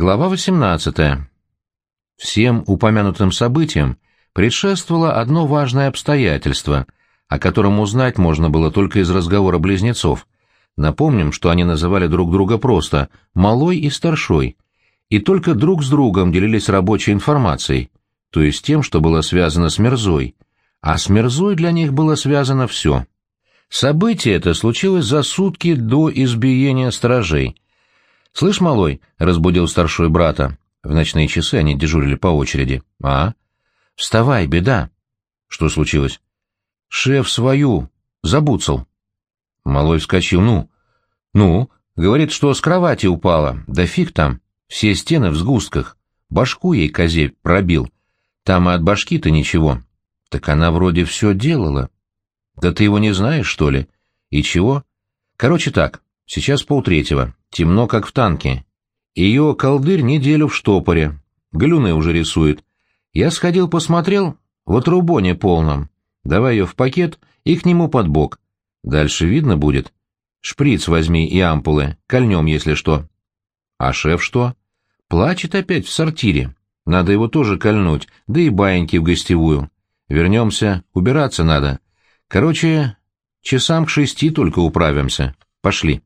Глава 18. Всем упомянутым событиям предшествовало одно важное обстоятельство, о котором узнать можно было только из разговора близнецов. Напомним, что они называли друг друга просто «малой» и «старшой», и только друг с другом делились рабочей информацией, то есть тем, что было связано с Мерзой, а с Мерзой для них было связано все. Событие это случилось за сутки до избиения сторожей — «Слышь, малой», — разбудил старшой брата. В ночные часы они дежурили по очереди. «А? Вставай, беда». «Что случилось?» «Шеф свою. Забуцал». Малой вскочил. «Ну?» «Ну?» Говорит, что с кровати упала. Да фиг там. Все стены в сгустках. Башку ей козе пробил. Там и от башки-то ничего. Так она вроде все делала. Да ты его не знаешь, что ли? И чего? Короче так, сейчас полтретьего. Темно, как в танке. Ее колдырь неделю в штопоре. Глюны уже рисует. Я сходил посмотрел, вот рубоне полном. Давай ее в пакет и к нему под бок. Дальше видно будет. Шприц возьми и ампулы, кольнем, если что. А шеф что? Плачет опять в сортире. Надо его тоже кольнуть, да и баиньки в гостевую. Вернемся, убираться надо. Короче, часам к шести только управимся. Пошли.